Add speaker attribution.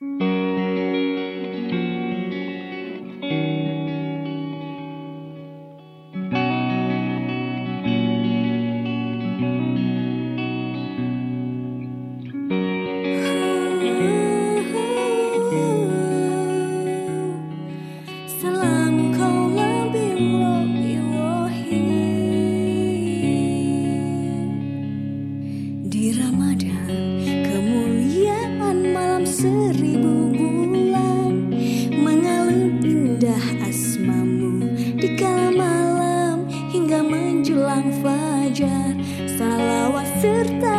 Speaker 1: Mm-hmm. seribu bulan mengalun indah asmamu. Di kala malam hingga menjelang fajar salawat serta